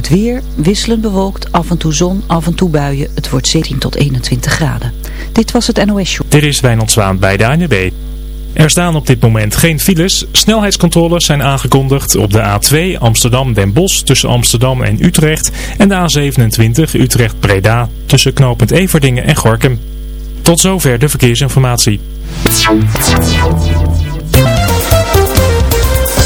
Het weer wisselend bewolkt, af en toe zon, af en toe buien. Het wordt 17 tot 21 graden. Dit was het NOS Show. Dit is Wijnand bij de ANWB. Er staan op dit moment geen files. Snelheidscontroles zijn aangekondigd op de A2 Amsterdam-Den Bosch tussen Amsterdam en Utrecht. En de A27 Utrecht-Breda tussen knooppunt Everdingen en Gorkum. Tot zover de verkeersinformatie.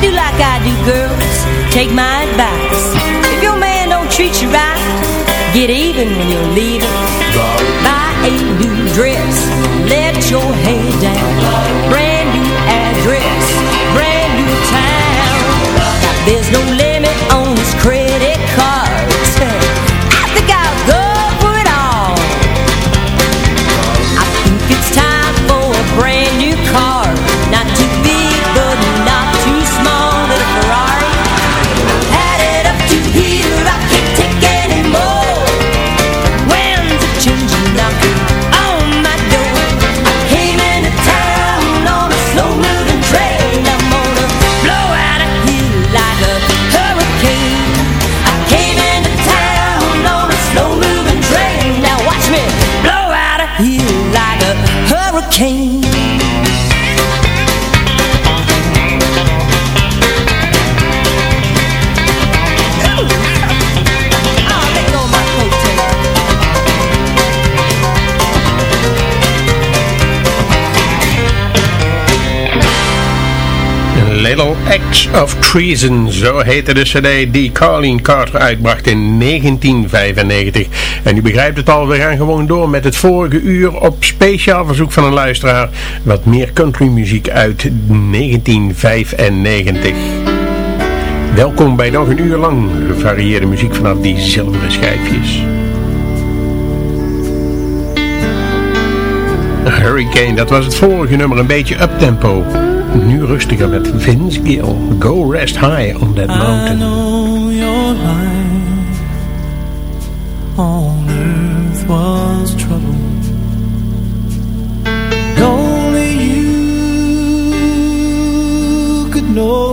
Do like I do, girls. Take my advice. If your man don't treat you right, get even when you're leaving. Buy a new dress. Let your hair down. Brand new address. Brand new town. There's no Little Acts of Treason, zo heette de cd die Carleen Carter uitbracht in 1995. En u begrijpt het al, we gaan gewoon door met het vorige uur op speciaal verzoek van een luisteraar. Wat meer countrymuziek uit 1995. Welkom bij nog een uur lang gevarieerde muziek vanaf die zilveren schijfjes. Hurricane, dat was het vorige nummer, een beetje uptempo. Nu rustiger met Vince Gill. Go rest high on that mountain. I know your life on earth was trouble. Only you could know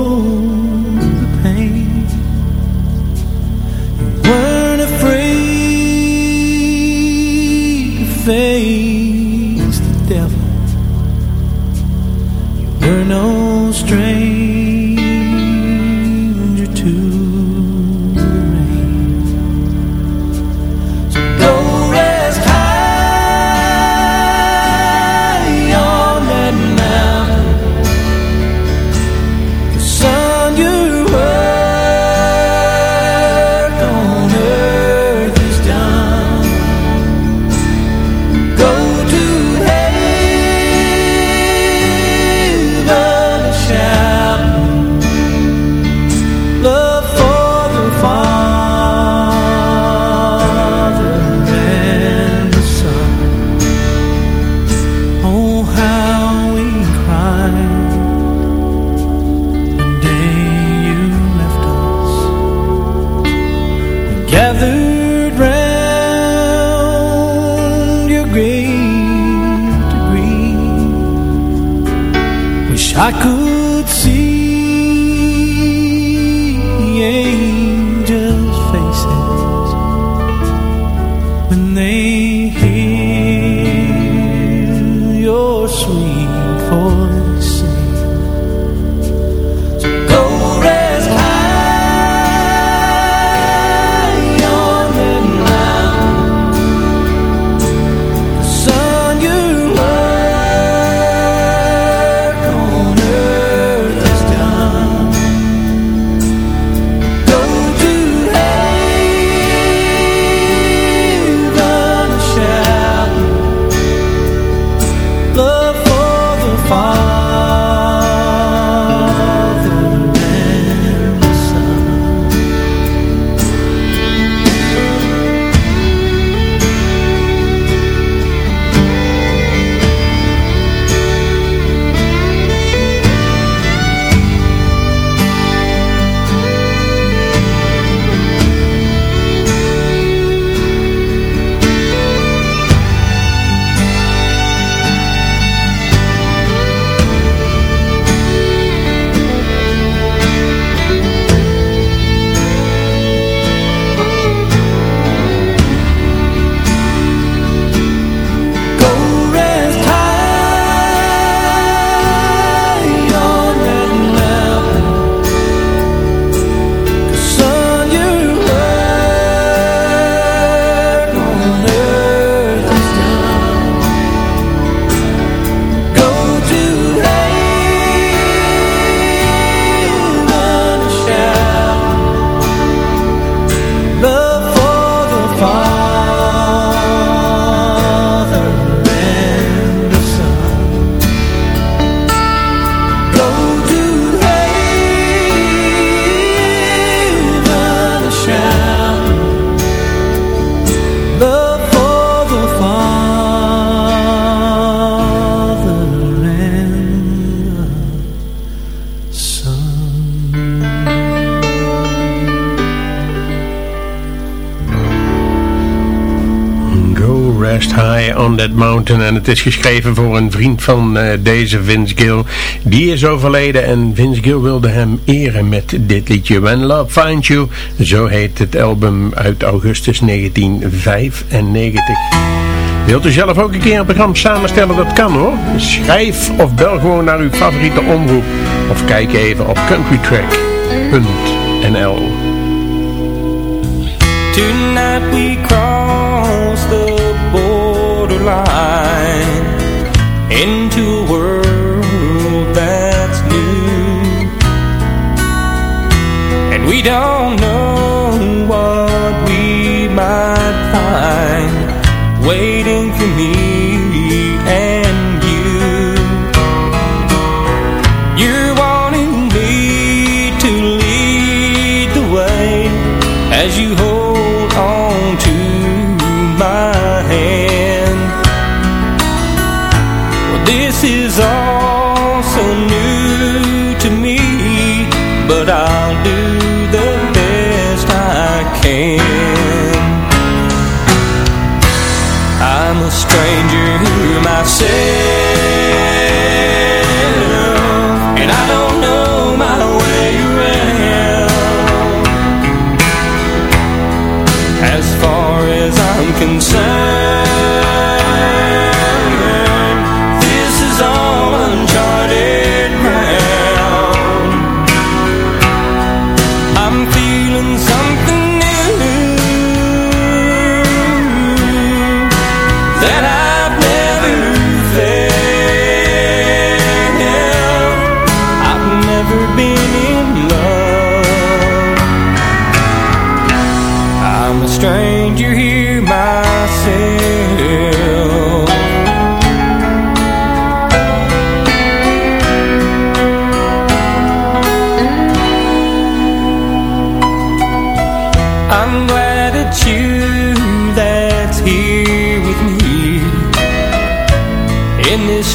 Go rest high on that mountain. En het is geschreven voor een vriend van eh, deze Vince Gill. Die is overleden en Vince Gill wilde hem eren met dit liedje. When Love Finds You. Zo heet het album uit augustus 1995. Wilt u zelf ook een keer een programma samenstellen? Dat kan hoor. Schrijf of bel gewoon naar uw favoriete omroep. Of kijk even op countrytrack.nl Tonight we cross the borderline into a world that's new. And we don't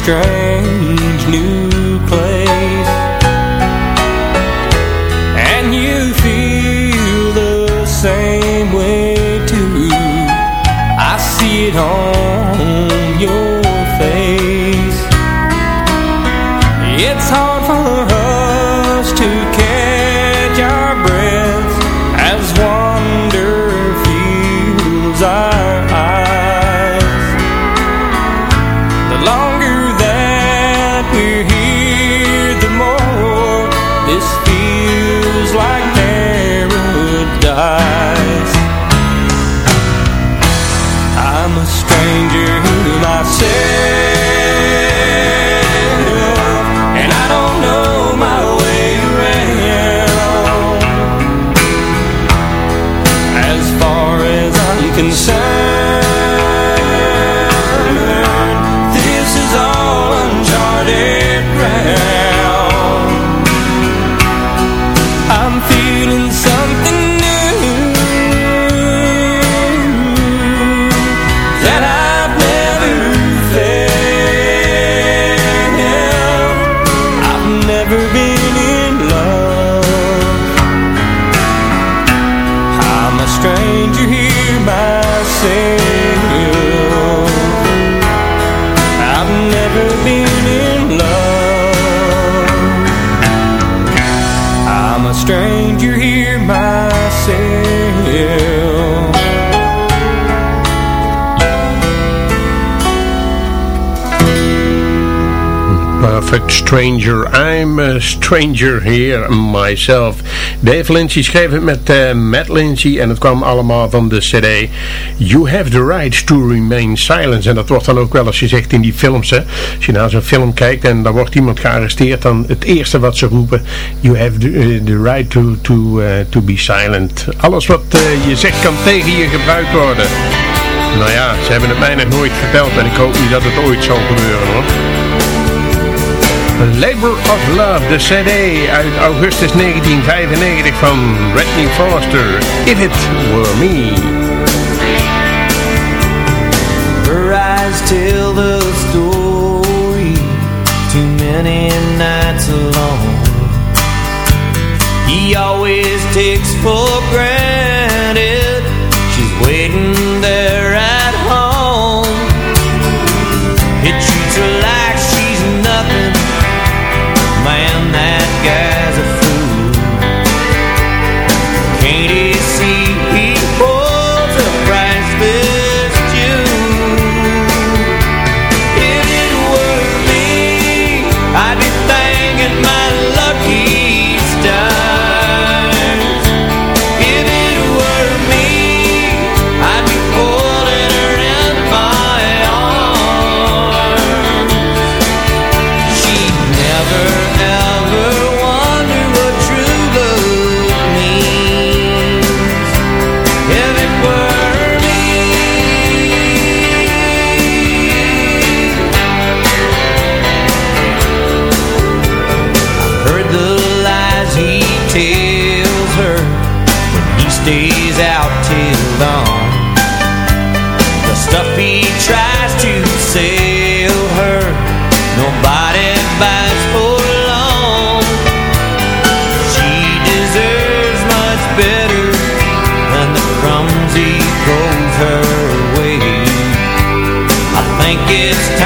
in Perfect Stranger. I'm a stranger here myself. Dave Lindsay schreef het met eh, Matt Lindsay en het kwam allemaal van de cd You Have the Right to Remain Silent. En dat wordt dan ook wel eens gezegd in die films. Hè. Als je naar zo'n film kijkt en dan wordt iemand gearresteerd, dan het eerste wat ze roepen You have the, eh, right to, to, eh, to be silent. Alles wat je zegt kan tegen je gebruikt worden. Nou ja, ze hebben het mij nog nooit verteld en ik hoop niet dat het ooit zal gebeuren hoor. Labor of Love, de cd uit augustus 1995 van Redney Foster. If It Were Me. Her eyes tell the story Too many nights alone He always takes for granted think it's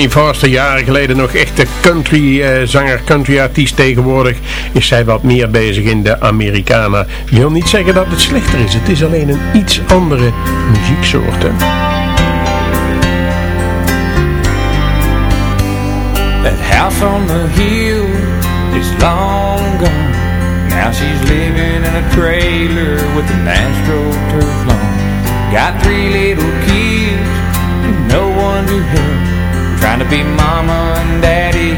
Whitney Foster jaren geleden nog echte country eh, zanger, country artiest tegenwoordig is zij wat meer bezig in de Americana. Ik wil niet zeggen dat het slechter is, het is alleen een iets andere muzieksoort. Hè? That house on the hill is long gone Now she's living in a trailer with a natural turf lawn Got three little kids and no one to help Trying to be mama and daddy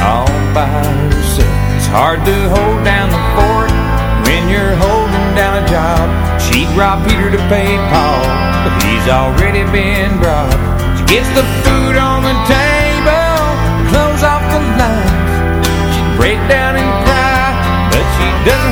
all by herself It's hard to hold down the fort when you're holding down a job. She'd rob Peter to pay Paul, but he's already been robbed. She gets the food on the table, the clothes off the line. She'd break down and cry, but she doesn't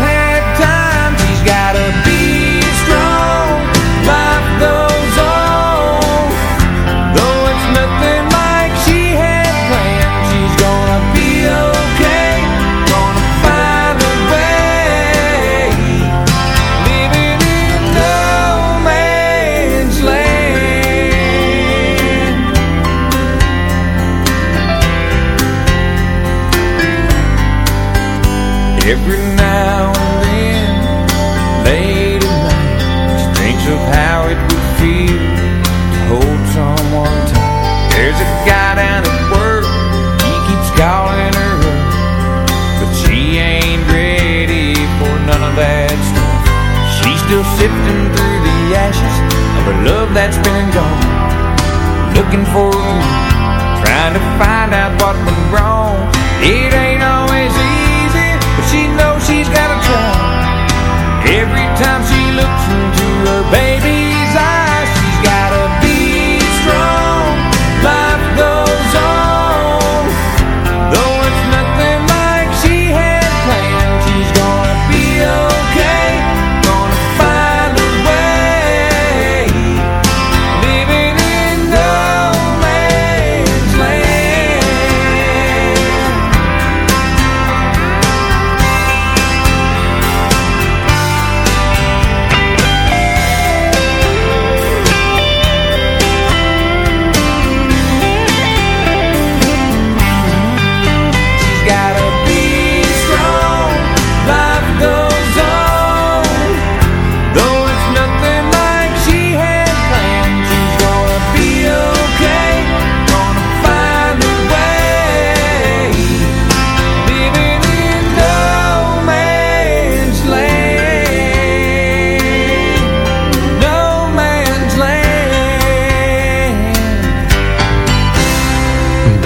looking for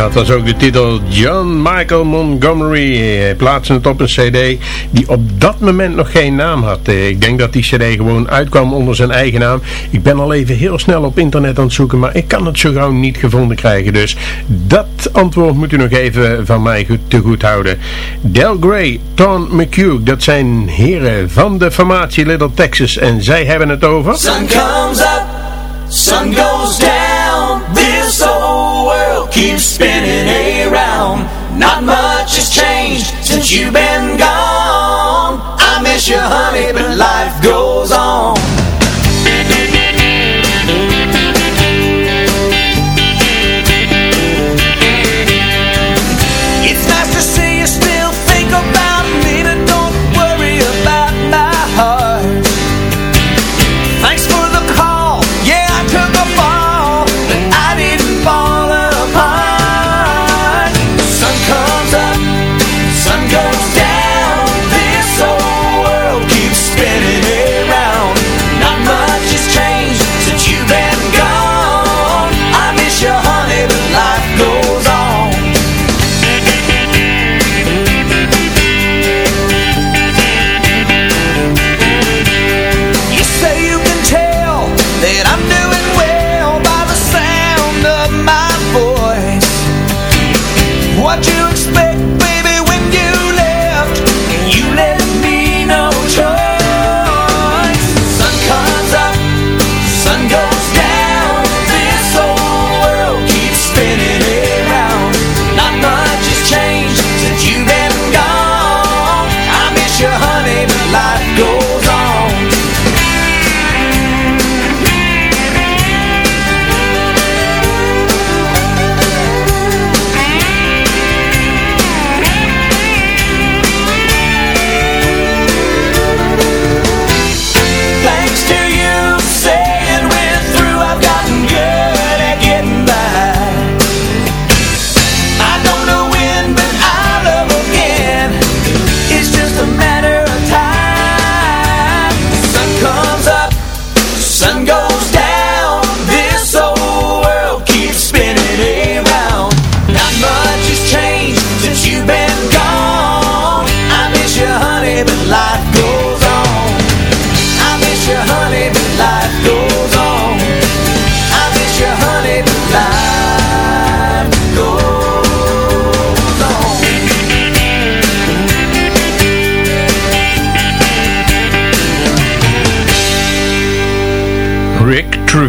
Dat was ook de titel John Michael Montgomery. Hij plaatste het op een cd die op dat moment nog geen naam had. Eh, ik denk dat die cd gewoon uitkwam onder zijn eigen naam. Ik ben al even heel snel op internet aan het zoeken, maar ik kan het zo gauw niet gevonden krijgen. Dus dat antwoord moet u nog even van mij goed, te goed houden. Del Grey, Tom McHugh, dat zijn heren van de formatie Little Texas. En zij hebben het over... Sun comes up, sun goes down. Spinning around. Not much has changed since you've been gone. I miss you, honey, but life goes on.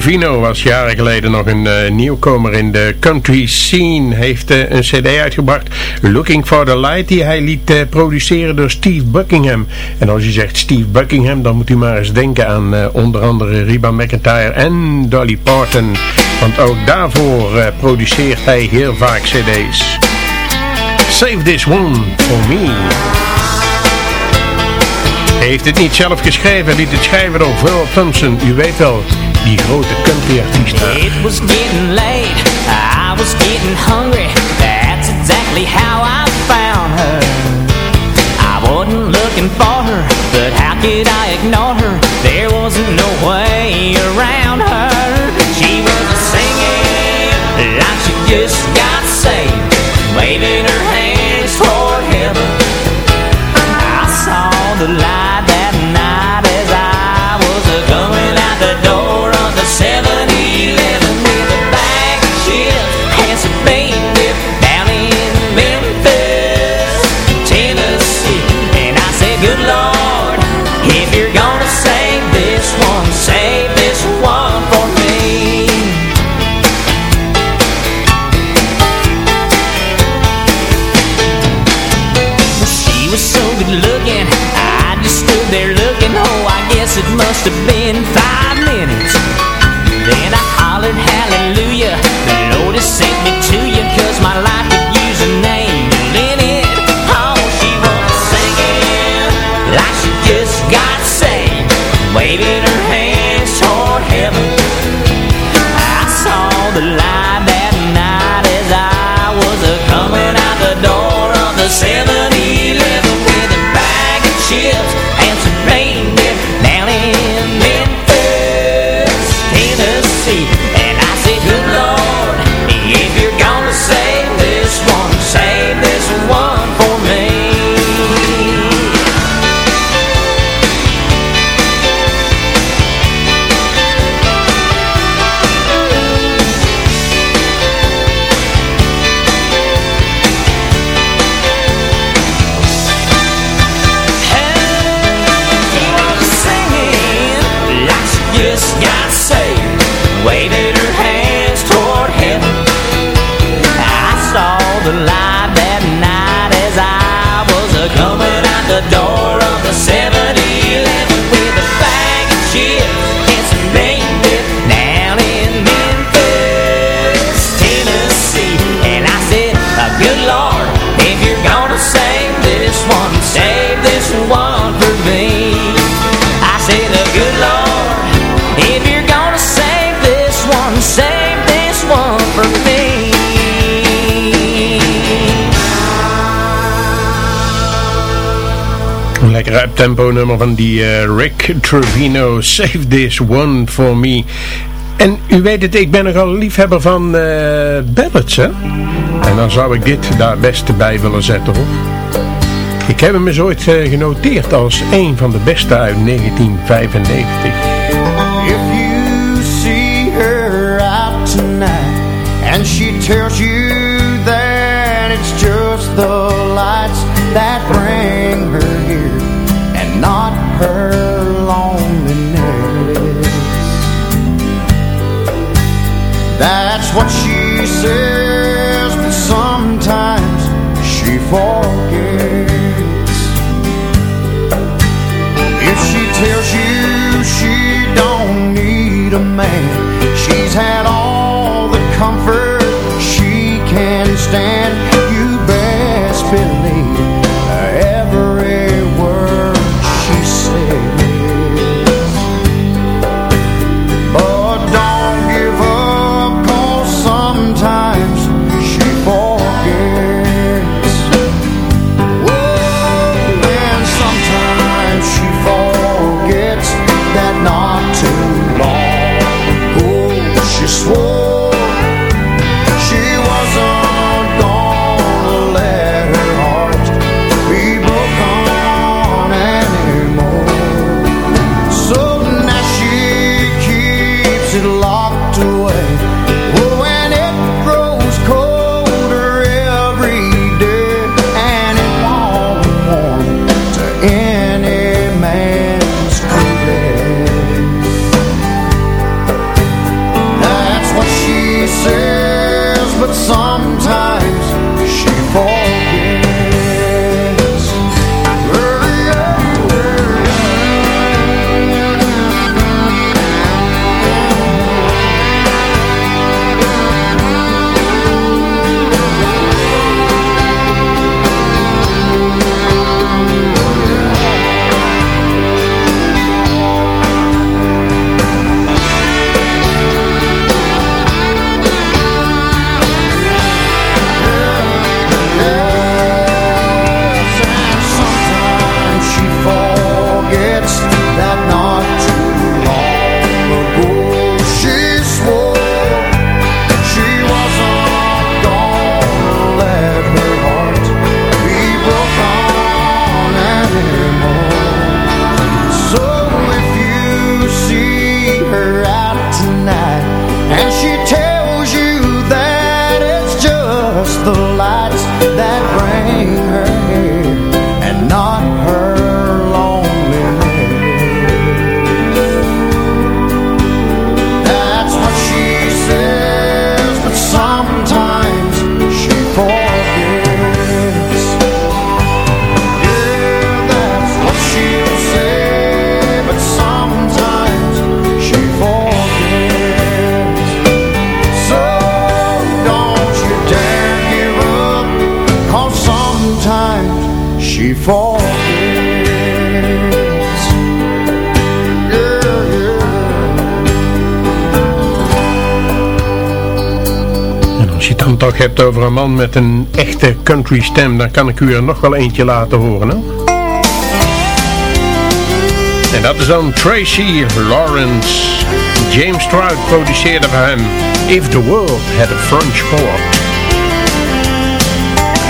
Trevino was jaren geleden nog een eh, nieuwkomer in de country scene. Heeft eh, een cd uitgebracht, Looking for the Light, die hij liet eh, produceren door Steve Buckingham. En als je zegt Steve Buckingham, dan moet u maar eens denken aan onder andere Reba McIntyre en Dolly Parton. Want ook daarvoor produceert hij heel vaak cd's. Save this one for me. Heeft het niet zelf geschreven, liet het schrijven door Thompson. U weet wel, die grote countryartiest. It was getting late, I was getting hungry That's exactly how I found her I wasn't looking for her, but how could I ignore her? There wasn't no way around guess it uptempo nummer van die eh, Rick Trevino, Save This One For Me. En u weet het, ik ben nogal liefhebber van uh, hè? En dan zou ik dit daar best bij willen zetten, hoor. Ik heb hem eens ooit uh, genoteerd als een van de beste uit 1995. If you see her out tonight And she tells you what she says But sometimes she forgets. If she tells you she don't need a man She's had all the comfort she can stand dan toch hebt over een man met een echte country stem, dan kan ik u er nog wel eentje laten horen. Hè? En dat is dan Tracy Lawrence. James Stroud produceerde voor hem If the World Had a Front Porch.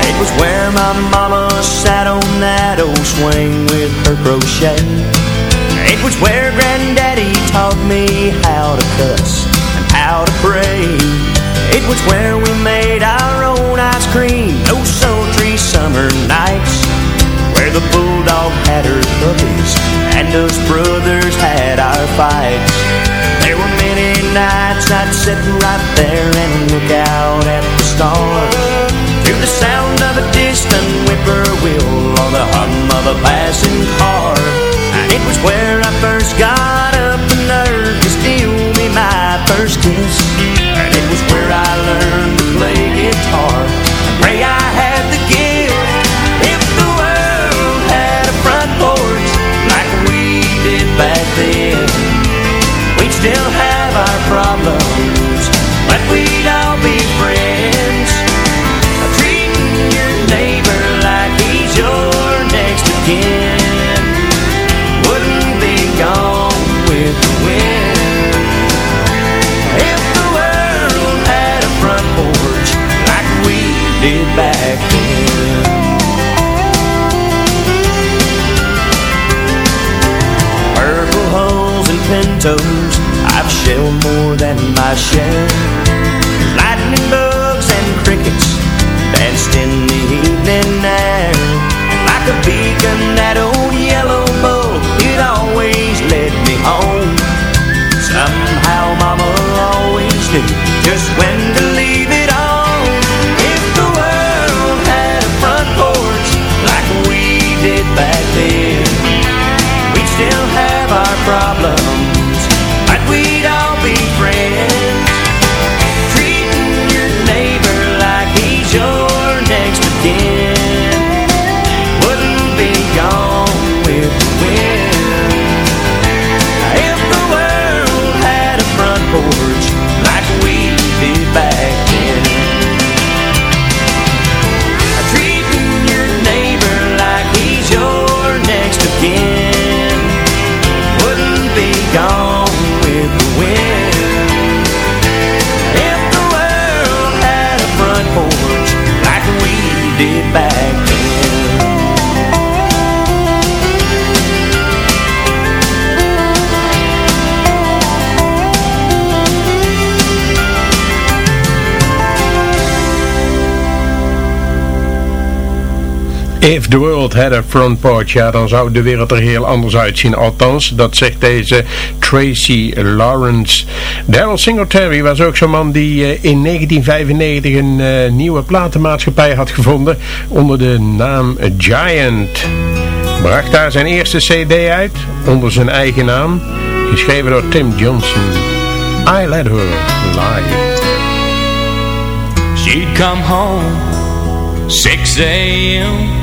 It was where my mama sat on that old swing with her crochet. It was where granddaddy taught me how to cuss and how to pray. It was where we made our own ice cream those sultry summer nights. Where the bulldog had her puppies and us brothers had our fights. There were many nights I'd sit right there and look out at the stars. Through the sound of a distant whippoorwill or the hum of a passing car. It was where I first got up the nerve to steal me my first kiss. I learned to play guitar and pray I had the gift. If the world had a front porch like we did back then, we'd still did back then Purple hulls and pintos I've shelled more than my share. Lightning bugs If the world had a front porch, ja, dan zou de wereld er heel anders uitzien. Althans, dat zegt deze Tracy Lawrence. Daryl Singletary was ook zo'n man die eh, in 1995 een eh, nieuwe platenmaatschappij had gevonden onder de naam Giant. Bracht daar zijn eerste cd uit onder zijn eigen naam, geschreven door Tim Johnson. I Let Her Lie. She'd come home 6 a.m.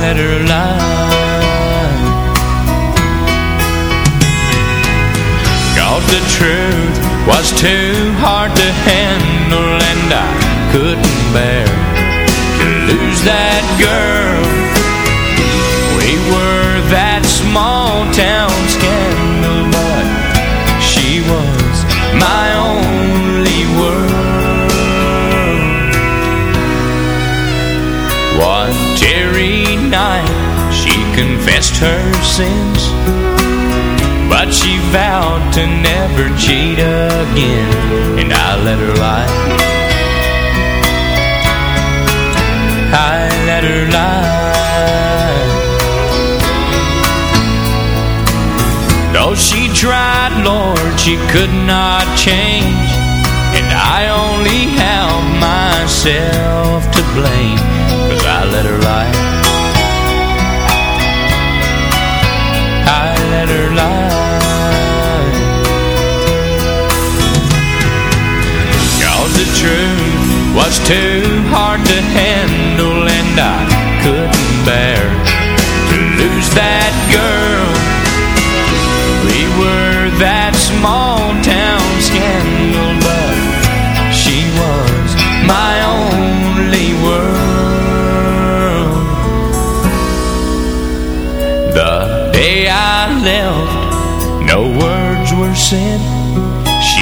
let her lie Cause the truth was too hard to handle And I couldn't bear to lose that girl night. She confessed her sins But she vowed to never cheat again. And I let her lie. I let her lie. Though she tried, Lord, she could not change. And I only have myself to blame Cause I let her lie I let her lie Cause the truth was too hard to handle And I couldn't bear to lose that girl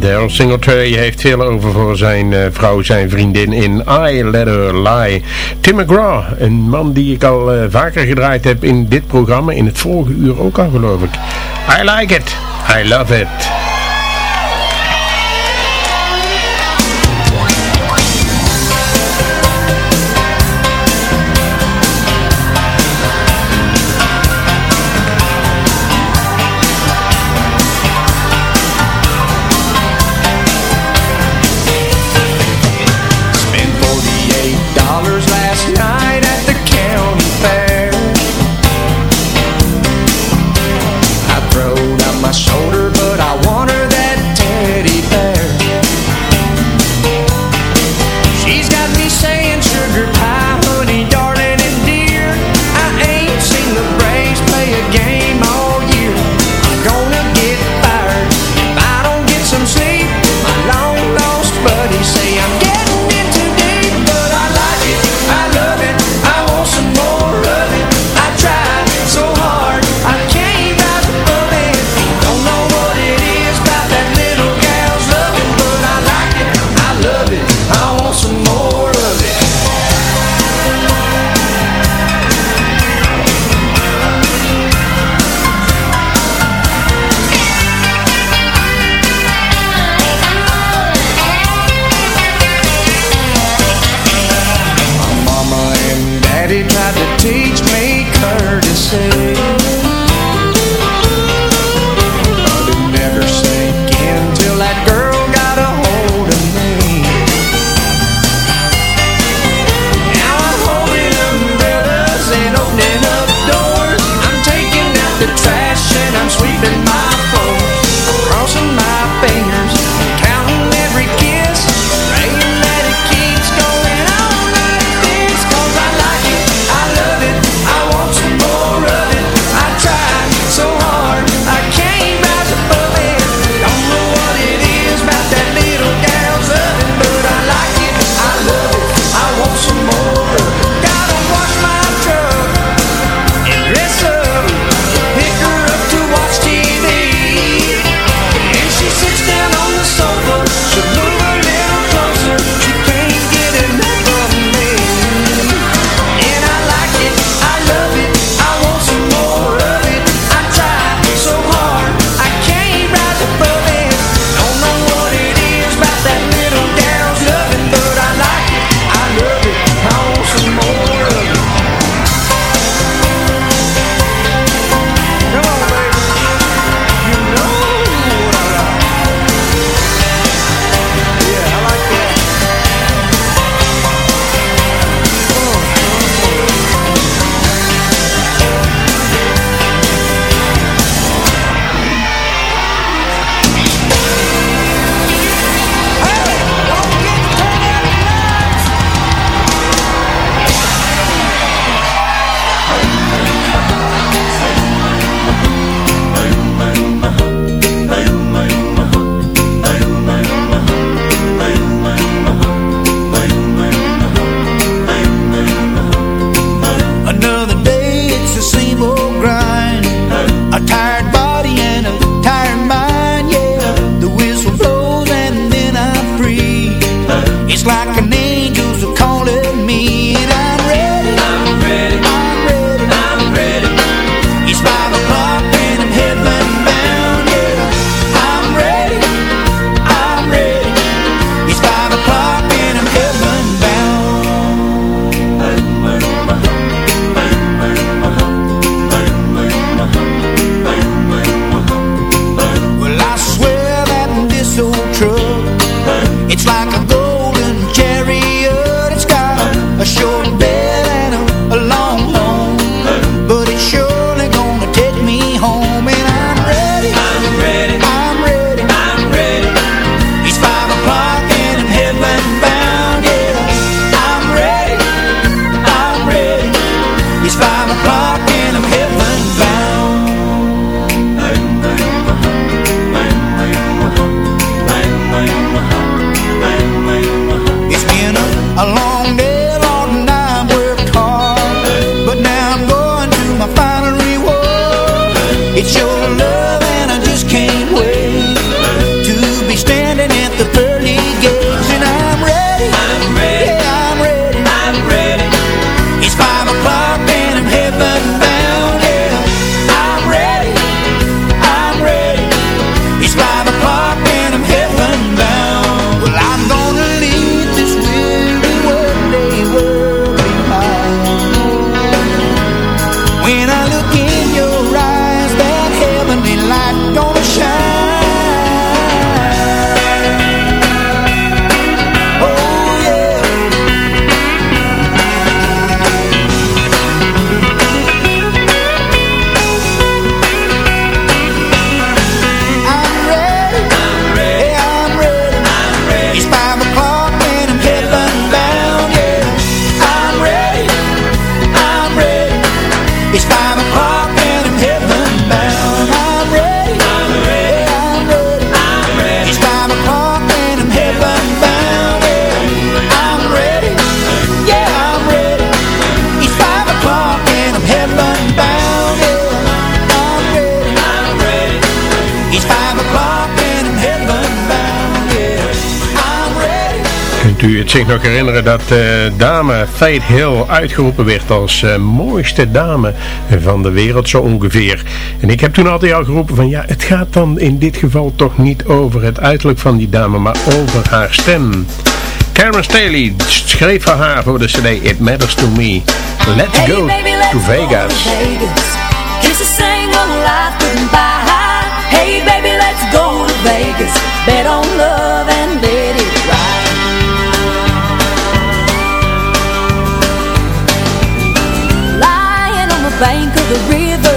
Daryl Singletary heeft veel over voor zijn eh, vrouw, zijn vriendin in I Let Her Lie. Tim McGraw, een man die ik al eh, vaker gedraaid heb in dit programma, in het vorige uur ook al geloof ik. I like it, I love it. Ik zich nog herinneren dat uh, dame Faith Hill uitgeroepen werd als eh, mooiste dame van de wereld zo ongeveer. En ik heb toen altijd al geroepen van ja, het gaat dan in dit geval toch niet over het uiterlijk van die dame, maar over haar stem. Karen Staley schreef voor haar voor de cd It Matters To Me. Let's go to Vegas. Life. Hey baby, let's go to Vegas. Bet on love and bank of the river.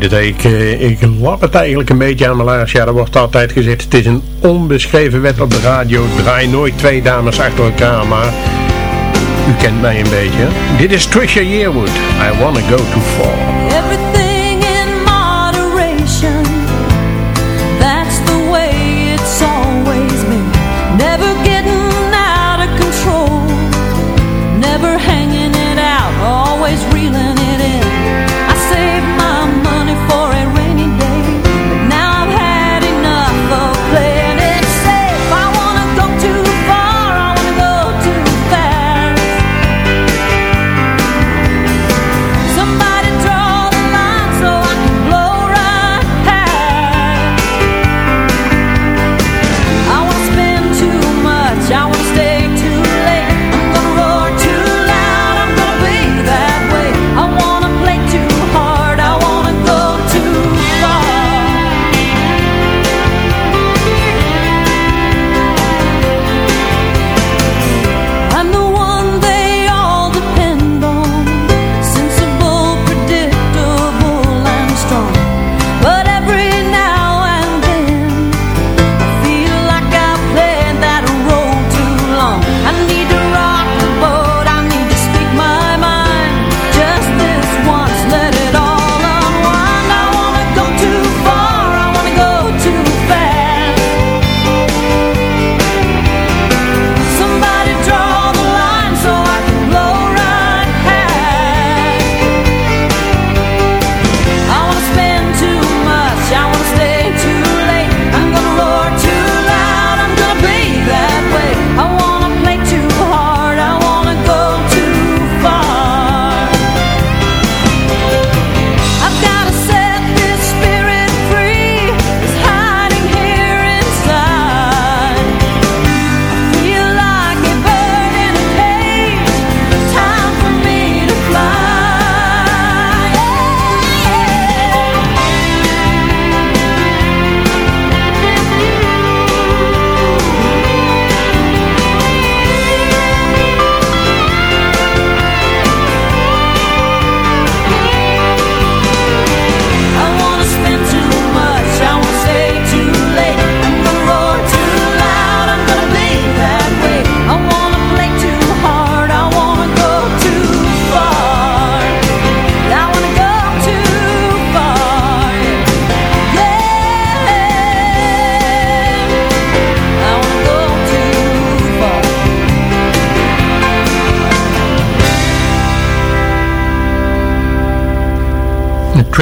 ik, eh, ik lap het eigenlijk een beetje aan mijn laars. Ja, er wordt altijd gezegd, het is een onbeschreven wet op de radio. Draai nooit twee dames achter elkaar, maar u kent mij een beetje. Dit is Trisha Yearwood, I Wanna Go Too Far.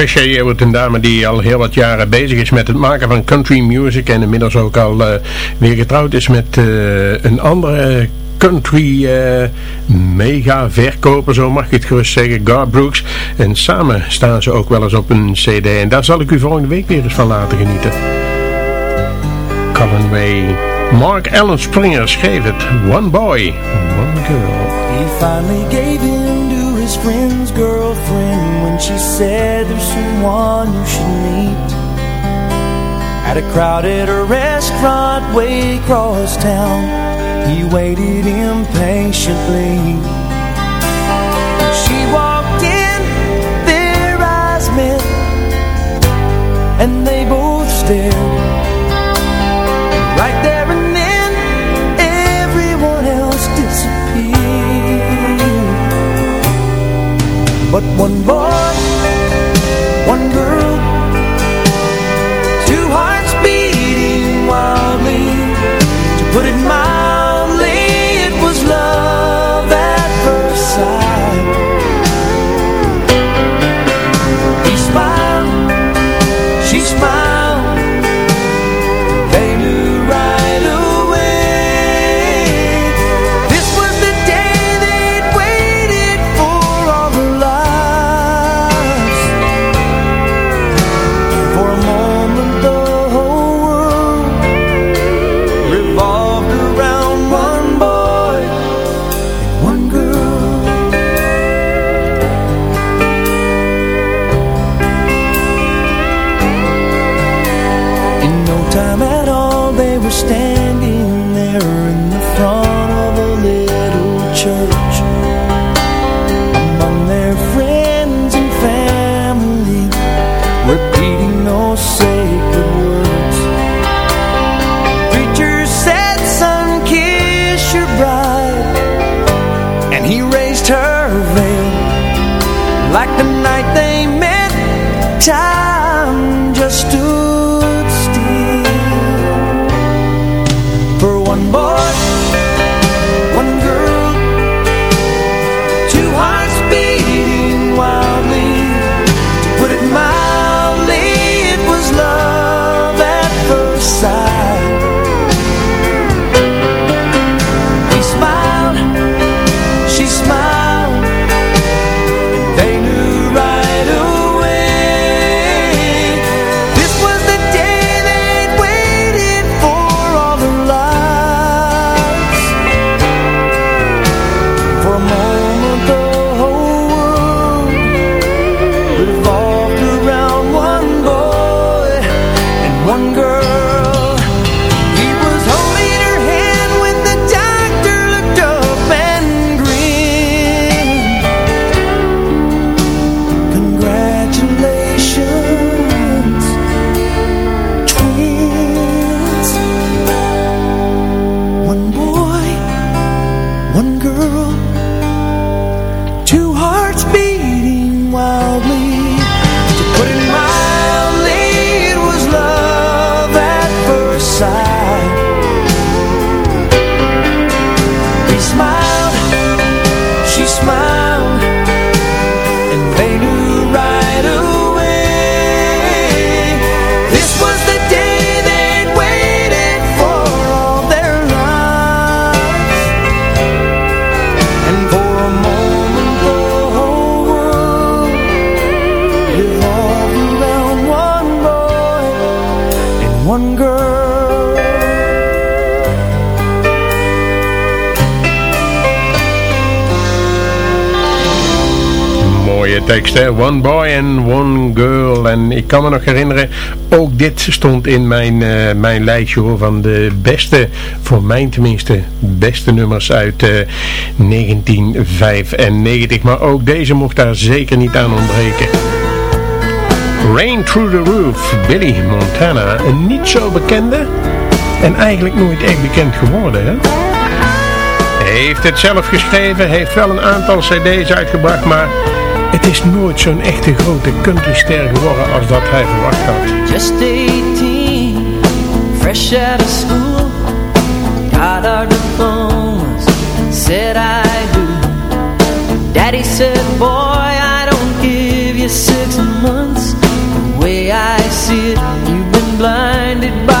Trisha Yearwood, een dame die al heel wat jaren bezig is met het maken van country music en inmiddels ook al uh, weer getrouwd is met uh, een andere country uh, mega verkoper, zo mag ik het gerust zeggen, Gar Brooks. En samen staan ze ook wel eens op een cd en daar zal ik u volgende week weer eens van laten genieten. Colin Way. Mark Allen Springer schreef het. One boy, one girl. He finally gave in to his friend's girlfriend she said there's someone you should meet. At a crowded restaurant way across town, he waited impatiently. She walked in, their eyes met, and they both stared. Right there But one boy, one girl, two hearts beating wildly. To put it mildly, it was love at first sight. In no time at all, they were standing there in the front of a little church. Among their friends and family, repeating those sacred words. Preacher said, son, kiss your bride. And he raised her veil like the night they met. Tekst hè, One Boy and One Girl. En ik kan me nog herinneren, ook dit stond in mijn, eh, mijn lijstje hoor, van de beste, voor mij tenminste, beste nummers uit eh, 1995. Maar ook deze mocht daar zeker niet aan ontbreken. Rain Through the Roof, Billy Montana. Een niet zo bekende en eigenlijk nooit echt bekend geworden hè. Heeft het zelf geschreven, heeft wel een aantal cd's uitgebracht, maar het is nooit zo'n echte grote countryster geworden als dat hij verwacht had. Just 18, fresh out of school. Got our diplomas, said I do. Daddy said, boy, I don't give you six months. The way I see it, you've been blinded by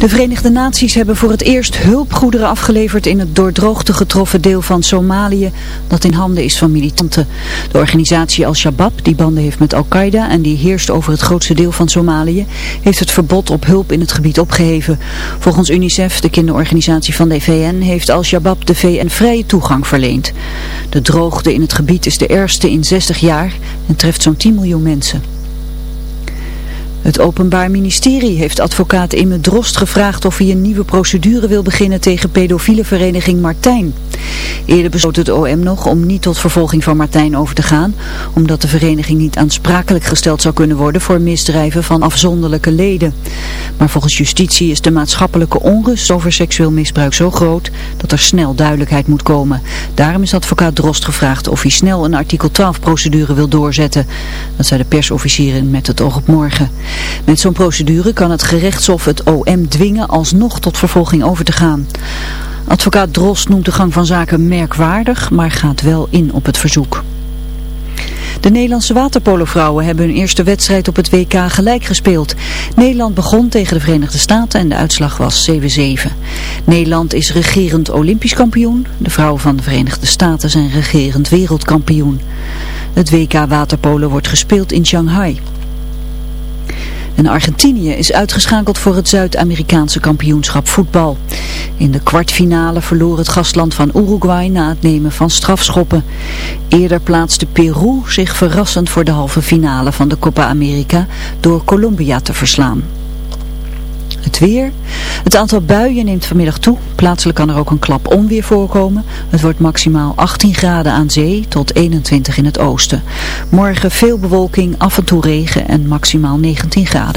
De Verenigde Naties hebben voor het eerst hulpgoederen afgeleverd in het door droogte getroffen deel van Somalië dat in handen is van militanten. De organisatie Al-Shabaab, die banden heeft met Al-Qaeda en die heerst over het grootste deel van Somalië, heeft het verbod op hulp in het gebied opgeheven. Volgens UNICEF, de kinderorganisatie van de VN, heeft Al-Shabaab de VN vrije toegang verleend. De droogte in het gebied is de ergste in 60 jaar en treft zo'n 10 miljoen mensen. Het Openbaar Ministerie heeft advocaat Imme Drost gevraagd of hij een nieuwe procedure wil beginnen tegen pedofiele vereniging Martijn. Eerder besloot het OM nog om niet tot vervolging van Martijn over te gaan, omdat de vereniging niet aansprakelijk gesteld zou kunnen worden voor misdrijven van afzonderlijke leden. Maar volgens justitie is de maatschappelijke onrust over seksueel misbruik zo groot dat er snel duidelijkheid moet komen. Daarom is advocaat Drost gevraagd of hij snel een artikel 12 procedure wil doorzetten. Dat zei de persofficieren met het oog op morgen. Met zo'n procedure kan het gerechtshof het OM dwingen alsnog tot vervolging over te gaan. Advocaat Drost noemt de gang van zaken merkwaardig, maar gaat wel in op het verzoek. De Nederlandse waterpolovrouwen hebben hun eerste wedstrijd op het WK gelijk gespeeld. Nederland begon tegen de Verenigde Staten en de uitslag was 7-7. Nederland is regerend olympisch kampioen. De vrouwen van de Verenigde Staten zijn regerend wereldkampioen. Het WK waterpolo wordt gespeeld in Shanghai. En Argentinië is uitgeschakeld voor het Zuid-Amerikaanse kampioenschap voetbal. In de kwartfinale verloor het gastland van Uruguay na het nemen van strafschoppen. Eerder plaatste Peru zich verrassend voor de halve finale van de Copa America door Colombia te verslaan. Het weer. Het aantal buien neemt vanmiddag toe. Plaatselijk kan er ook een klap onweer voorkomen. Het wordt maximaal 18 graden aan zee tot 21 in het oosten. Morgen veel bewolking, af en toe regen en maximaal 19 graden.